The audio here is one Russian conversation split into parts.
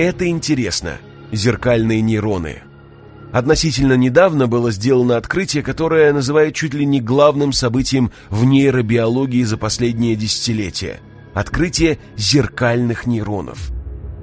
Это интересно. Зеркальные нейроны. Относительно недавно было сделано открытие, которое называют чуть ли не главным событием в нейробиологии за последнее десятилетие. Открытие зеркальных нейронов.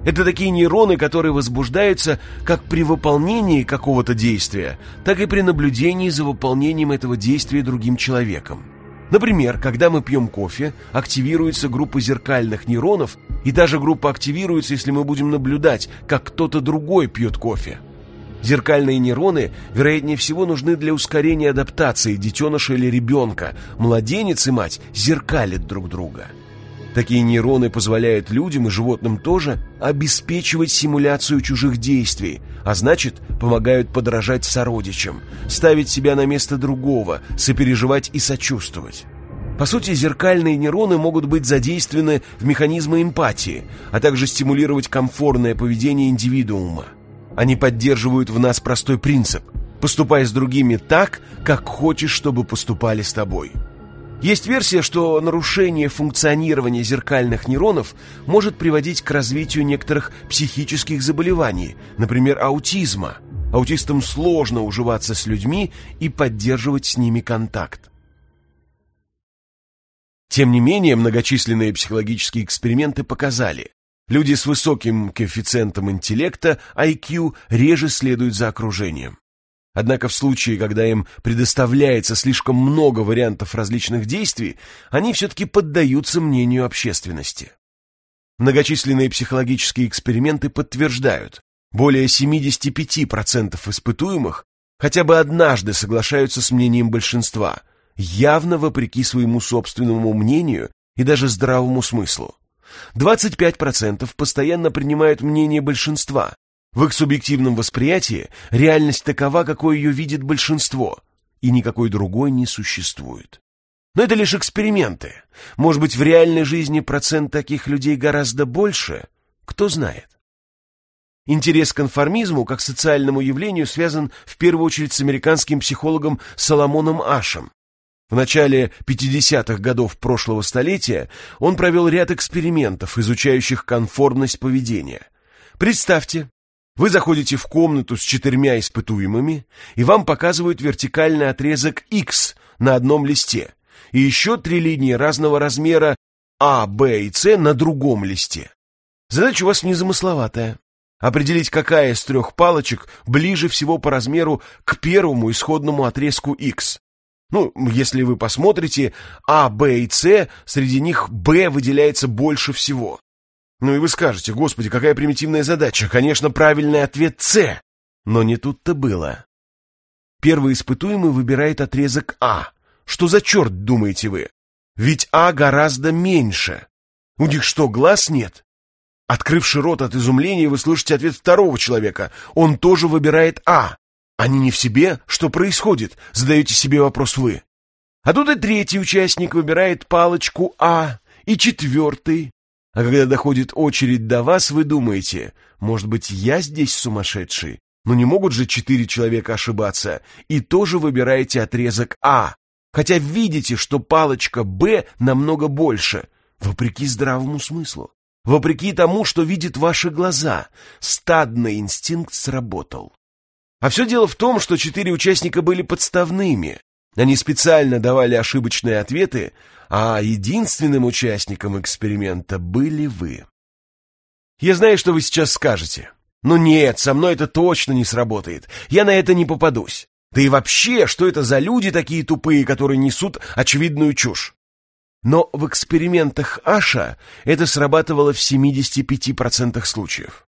Это такие нейроны, которые возбуждаются как при выполнении какого-то действия, так и при наблюдении за выполнением этого действия другим человеком. Например, когда мы пьем кофе, активируется группа зеркальных нейронов, и даже группа активируется, если мы будем наблюдать, как кто-то другой пьет кофе. Зеркальные нейроны, вероятнее всего, нужны для ускорения адаптации детеныша или ребенка. Младенец и мать зеркалят друг друга. Такие нейроны позволяют людям и животным тоже обеспечивать симуляцию чужих действий, а значит, помогают подражать сородичам, ставить себя на место другого, сопереживать и сочувствовать. По сути, зеркальные нейроны могут быть задействованы в механизмы эмпатии, а также стимулировать комфортное поведение индивидуума. Они поддерживают в нас простой принцип – поступай с другими так, как хочешь, чтобы поступали с тобой. Есть версия, что нарушение функционирования зеркальных нейронов может приводить к развитию некоторых психических заболеваний, например, аутизма. Аутистам сложно уживаться с людьми и поддерживать с ними контакт. Тем не менее, многочисленные психологические эксперименты показали, Люди с высоким коэффициентом интеллекта, IQ, реже следуют за окружением. Однако в случае, когда им предоставляется слишком много вариантов различных действий, они все-таки поддаются мнению общественности. Многочисленные психологические эксперименты подтверждают, более 75% испытуемых хотя бы однажды соглашаются с мнением большинства, явно вопреки своему собственному мнению и даже здравому смыслу. 25% постоянно принимают мнение большинства. В их субъективном восприятии реальность такова, какой ее видит большинство, и никакой другой не существует. Но это лишь эксперименты. Может быть, в реальной жизни процент таких людей гораздо больше? Кто знает. Интерес к конформизму как социальному явлению связан в первую очередь с американским психологом Соломоном Ашем, в начале 50-х годов прошлого столетия он провел ряд экспериментов, изучающих конформность поведения. Представьте, вы заходите в комнату с четырьмя испытуемыми, и вам показывают вертикальный отрезок X на одном листе, и еще три линии разного размера А, Б и С на другом листе. Задача у вас незамысловатая. Определить, какая из трех палочек ближе всего по размеру к первому исходному отрезку X. Ну, если вы посмотрите А, Б и С, среди них Б выделяется больше всего. Ну и вы скажете, господи, какая примитивная задача. Конечно, правильный ответ С. Но не тут-то было. Первый испытуемый выбирает отрезок А. Что за черт, думаете вы? Ведь А гораздо меньше. У них что, глаз нет? Открывший рот от изумления, вы слышите ответ второго человека. Он тоже выбирает А. Они не в себе? Что происходит? Задаете себе вопрос вы. А тут и третий участник выбирает палочку А, и четвертый. А когда доходит очередь до вас, вы думаете, может быть, я здесь сумасшедший? Но не могут же четыре человека ошибаться. И тоже выбираете отрезок А, хотя видите, что палочка Б намного больше, вопреки здравому смыслу. Вопреки тому, что видят ваши глаза, стадный инстинкт сработал. А все дело в том, что четыре участника были подставными. Они специально давали ошибочные ответы, а единственным участником эксперимента были вы. Я знаю, что вы сейчас скажете. Ну нет, со мной это точно не сработает. Я на это не попадусь. Да и вообще, что это за люди такие тупые, которые несут очевидную чушь? Но в экспериментах Аша это срабатывало в 75% случаев.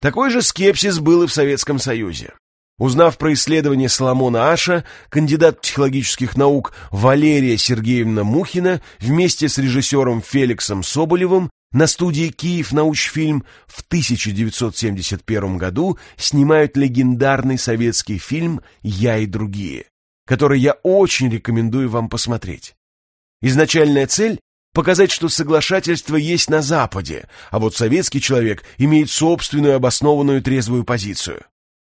Такой же скепсис был и в Советском Союзе. Узнав про исследование Соломона Аша, кандидат психологических наук Валерия Сергеевна Мухина вместе с режиссером Феликсом Соболевым на студии «Киев научфильм» в 1971 году снимают легендарный советский фильм «Я и другие», который я очень рекомендую вам посмотреть. Изначальная цель – показать, что соглашательство есть на Западе, а вот советский человек имеет собственную обоснованную трезвую позицию.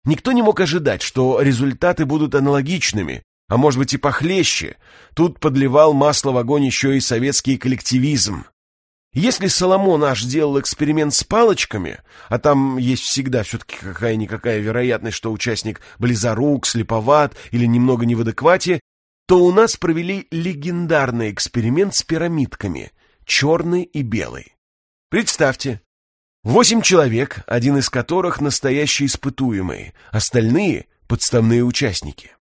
Никто не мог ожидать, что результаты будут аналогичными, а может быть и похлеще. Тут подливал масло в огонь еще и советский коллективизм. Если Соломон аж делал эксперимент с палочками, а там есть всегда все-таки какая-никакая вероятность, что участник близорук, слеповат или немного не в адеквате, то у нас провели легендарный эксперимент с пирамидками, черный и белый. Представьте, восемь человек, один из которых настоящий испытуемый, остальные — подставные участники.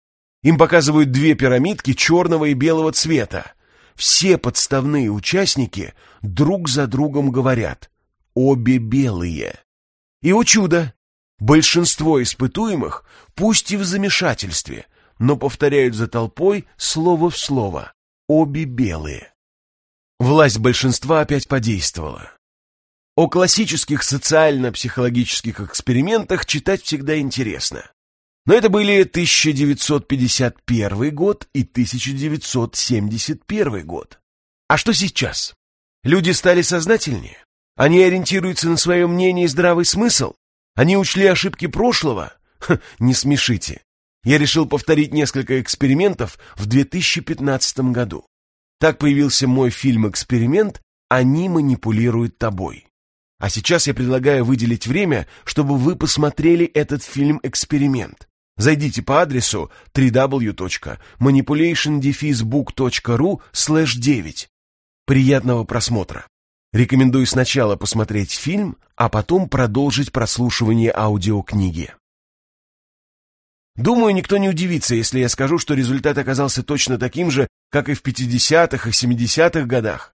Им показывают две пирамидки черного и белого цвета, все подставные участники друг за другом говорят «обе белые». И, о чудо, большинство испытуемых, пусть и в замешательстве, но повторяют за толпой слово в слово «обе белые». Власть большинства опять подействовала. О классических социально-психологических экспериментах читать всегда интересно. Но это были 1951 год и 1971 год. А что сейчас? Люди стали сознательнее? Они ориентируются на свое мнение и здравый смысл? Они учли ошибки прошлого? Ха, не смешите. Я решил повторить несколько экспериментов в 2015 году. Так появился мой фильм-эксперимент «Они манипулируют тобой». А сейчас я предлагаю выделить время, чтобы вы посмотрели этот фильм-эксперимент. Зайдите по адресу www.manipulationdefizebook.ru 9. Приятного просмотра. Рекомендую сначала посмотреть фильм, а потом продолжить прослушивание аудиокниги. Думаю, никто не удивится, если я скажу, что результат оказался точно таким же, как и в 50-х и 70-х годах.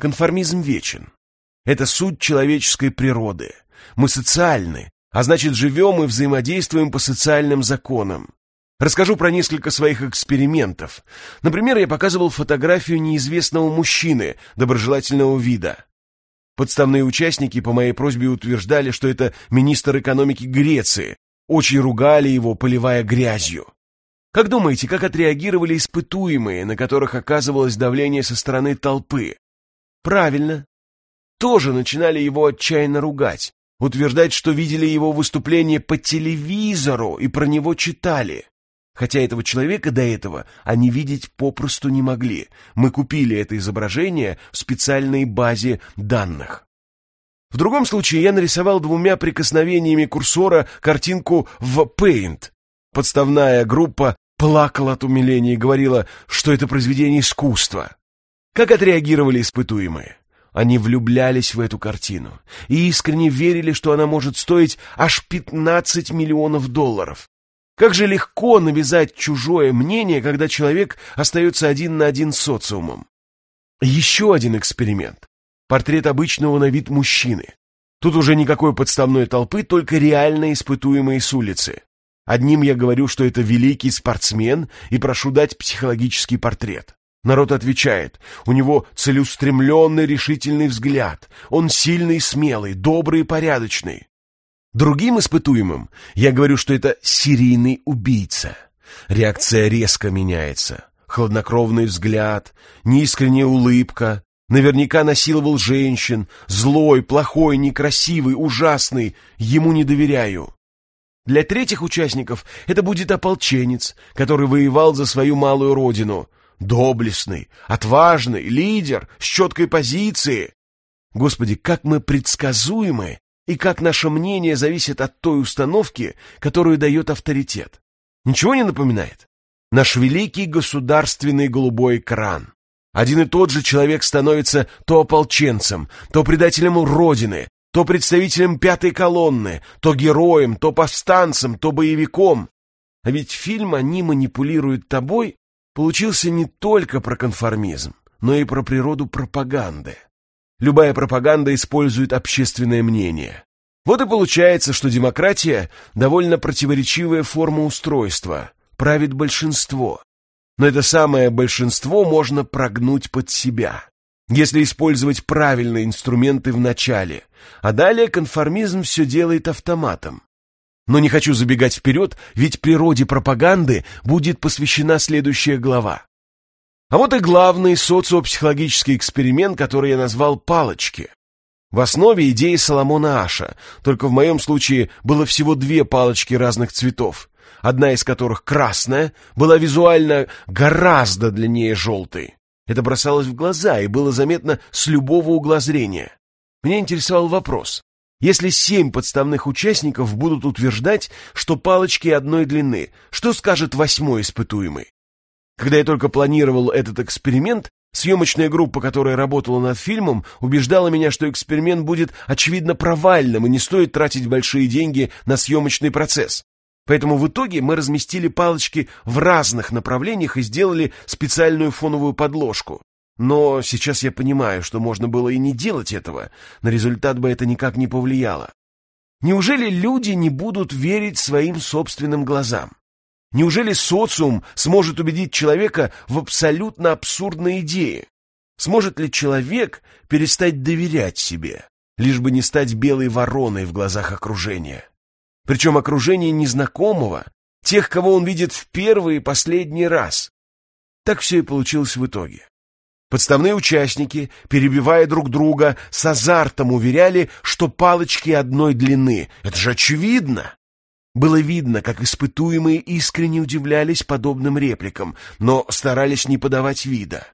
Конформизм вечен. Это суть человеческой природы. Мы социальны, а значит, живем и взаимодействуем по социальным законам. Расскажу про несколько своих экспериментов. Например, я показывал фотографию неизвестного мужчины доброжелательного вида. Подставные участники по моей просьбе утверждали, что это министр экономики Греции. Очень ругали его, поливая грязью. Как думаете, как отреагировали испытуемые, на которых оказывалось давление со стороны толпы? Правильно. Тоже начинали его отчаянно ругать утверждать, что видели его выступление по телевизору и про него читали. Хотя этого человека до этого они видеть попросту не могли. Мы купили это изображение в специальной базе данных. В другом случае я нарисовал двумя прикосновениями курсора картинку в Paint. Подставная группа плакала от умиления и говорила, что это произведение искусства. Как отреагировали испытуемые? Они влюблялись в эту картину и искренне верили, что она может стоить аж 15 миллионов долларов. Как же легко навязать чужое мнение, когда человек остается один на один с социумом. Еще один эксперимент. Портрет обычного на вид мужчины. Тут уже никакой подставной толпы, только реально испытуемые с улицы. Одним я говорю, что это великий спортсмен, и прошу дать психологический портрет. Народ отвечает, у него целеустремленный решительный взгляд, он сильный, смелый, добрый и порядочный. Другим испытуемым я говорю, что это серийный убийца. Реакция резко меняется. Хладнокровный взгляд, неискренняя улыбка, наверняка насиловал женщин, злой, плохой, некрасивый, ужасный, ему не доверяю. Для третьих участников это будет ополченец, который воевал за свою малую родину, доблестный, отважный, лидер, с четкой позицией. Господи, как мы предсказуемы и как наше мнение зависит от той установки, которую дает авторитет. Ничего не напоминает? Наш великий государственный голубой экран. Один и тот же человек становится то ополченцем, то предателем Родины, то представителем пятой колонны, то героем, то повстанцем, то боевиком. А ведь фильм «Они манипулируют тобой» получился не только про конформизм, но и про природу пропаганды. Любая пропаганда использует общественное мнение. Вот и получается, что демократия – довольно противоречивая форма устройства, правит большинство. Но это самое большинство можно прогнуть под себя, если использовать правильные инструменты в начале, а далее конформизм все делает автоматом. Но не хочу забегать вперед, ведь природе пропаганды будет посвящена следующая глава. А вот и главный социопсихологический эксперимент, который я назвал «палочки». В основе идеи Соломона Аша, только в моем случае было всего две палочки разных цветов, одна из которых красная, была визуально гораздо длиннее желтой. Это бросалось в глаза и было заметно с любого угла зрения. Меня интересовал вопрос. Если семь подставных участников будут утверждать, что палочки одной длины, что скажет восьмой испытуемый? Когда я только планировал этот эксперимент, съемочная группа, которая работала над фильмом, убеждала меня, что эксперимент будет очевидно провальным и не стоит тратить большие деньги на съемочный процесс. Поэтому в итоге мы разместили палочки в разных направлениях и сделали специальную фоновую подложку. Но сейчас я понимаю, что можно было и не делать этого, на результат бы это никак не повлияло. Неужели люди не будут верить своим собственным глазам? Неужели социум сможет убедить человека в абсолютно абсурдной идее? Сможет ли человек перестать доверять себе, лишь бы не стать белой вороной в глазах окружения? Причем окружение незнакомого, тех, кого он видит в первый и последний раз. Так все и получилось в итоге. Подставные участники, перебивая друг друга, с азартом уверяли, что палочки одной длины. Это же очевидно! Было видно, как испытуемые искренне удивлялись подобным репликам, но старались не подавать вида.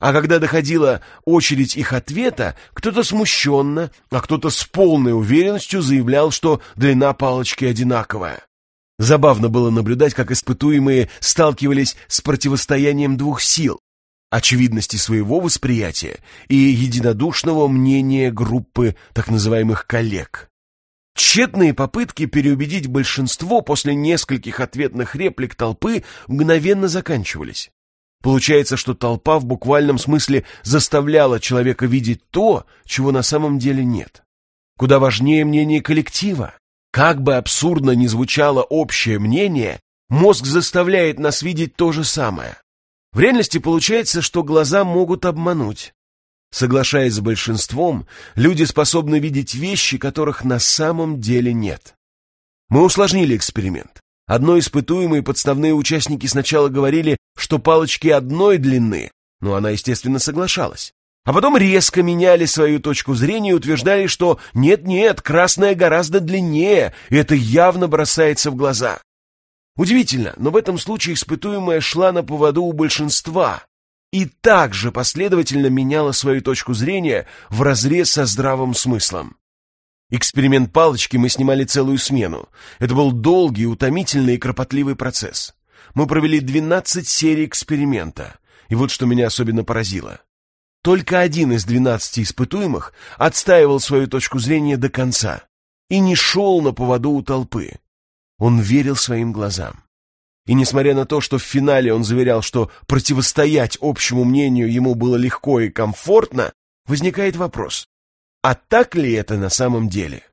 А когда доходила очередь их ответа, кто-то смущенно, а кто-то с полной уверенностью заявлял, что длина палочки одинаковая. Забавно было наблюдать, как испытуемые сталкивались с противостоянием двух сил — очевидности своего восприятия и единодушного мнения группы так называемых коллег. Тщетные попытки переубедить большинство после нескольких ответных реплик толпы мгновенно заканчивались. Получается, что толпа в буквальном смысле заставляла человека видеть то, чего на самом деле нет. Куда важнее мнение коллектива. Как бы абсурдно ни звучало общее мнение, мозг заставляет нас видеть то же самое. В реальности получается, что глаза могут обмануть. Соглашаясь с большинством, люди способны видеть вещи, которых на самом деле нет. Мы усложнили эксперимент. Одной испытуемые подставные участники сначала говорили, что палочки одной длины, но она, естественно, соглашалась. А потом резко меняли свою точку зрения и утверждали, что нет-нет, красная гораздо длиннее, и это явно бросается в глаза. Удивительно, но в этом случае испытуемая шла на поводу у большинства, и также последовательно меняла свою точку зрения в разрез со здравым смыслом. Эксперимент палочки мы снимали целую смену. Это был долгий, утомительный и кропотливый процесс. Мы провели 12 серий эксперимента. И вот что меня особенно поразило. Только один из 12 испытуемых отстаивал свою точку зрения до конца и не шел на поводу у толпы. Он верил своим глазам. И несмотря на то, что в финале он заверял, что противостоять общему мнению ему было легко и комфортно, возникает вопрос, а так ли это на самом деле?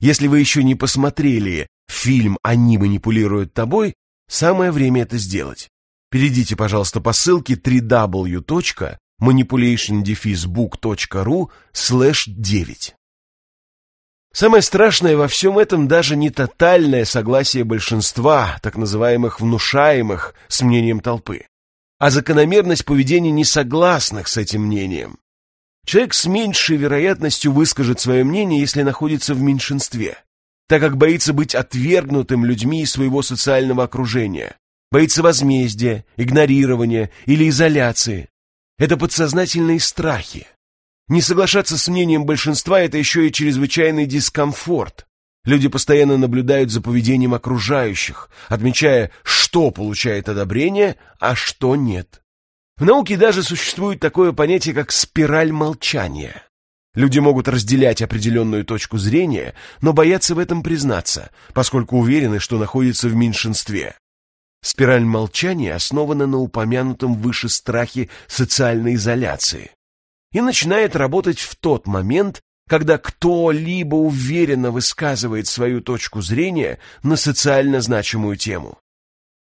Если вы еще не посмотрели фильм «Они манипулируют тобой», самое время это сделать. Перейдите, пожалуйста, по ссылке www.manipulationdefizebook.ru slash 9. Самое страшное во всем этом даже не тотальное согласие большинства, так называемых внушаемых, с мнением толпы, а закономерность поведения несогласных с этим мнением. Человек с меньшей вероятностью выскажет свое мнение, если находится в меньшинстве, так как боится быть отвергнутым людьми из своего социального окружения, боится возмездия, игнорирования или изоляции. Это подсознательные страхи. Не соглашаться с мнением большинства – это еще и чрезвычайный дискомфорт. Люди постоянно наблюдают за поведением окружающих, отмечая, что получает одобрение, а что нет. В науке даже существует такое понятие, как спираль молчания. Люди могут разделять определенную точку зрения, но боятся в этом признаться, поскольку уверены, что находятся в меньшинстве. Спираль молчания основана на упомянутом выше страхе социальной изоляции и начинает работать в тот момент, когда кто-либо уверенно высказывает свою точку зрения на социально значимую тему.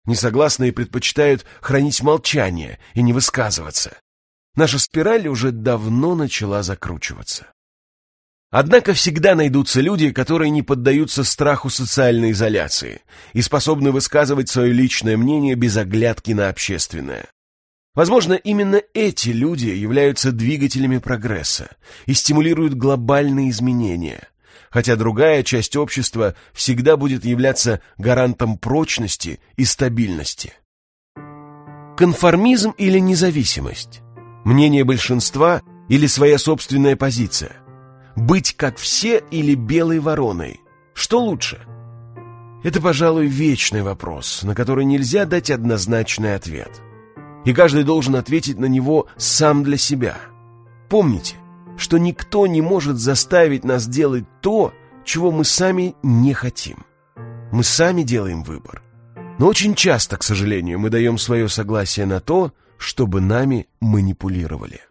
Несогласные предпочитают хранить молчание и не высказываться. Наша спираль уже давно начала закручиваться. Однако всегда найдутся люди, которые не поддаются страху социальной изоляции и способны высказывать свое личное мнение без оглядки на общественное. Возможно, именно эти люди являются двигателями прогресса и стимулируют глобальные изменения, хотя другая часть общества всегда будет являться гарантом прочности и стабильности. Конформизм или независимость? Мнение большинства или своя собственная позиция? Быть как все или белой вороной? Что лучше? Это, пожалуй, вечный вопрос, на который нельзя дать однозначный ответ. И каждый должен ответить на него сам для себя. Помните, что никто не может заставить нас делать то, чего мы сами не хотим. Мы сами делаем выбор. Но очень часто, к сожалению, мы даем свое согласие на то, чтобы нами манипулировали.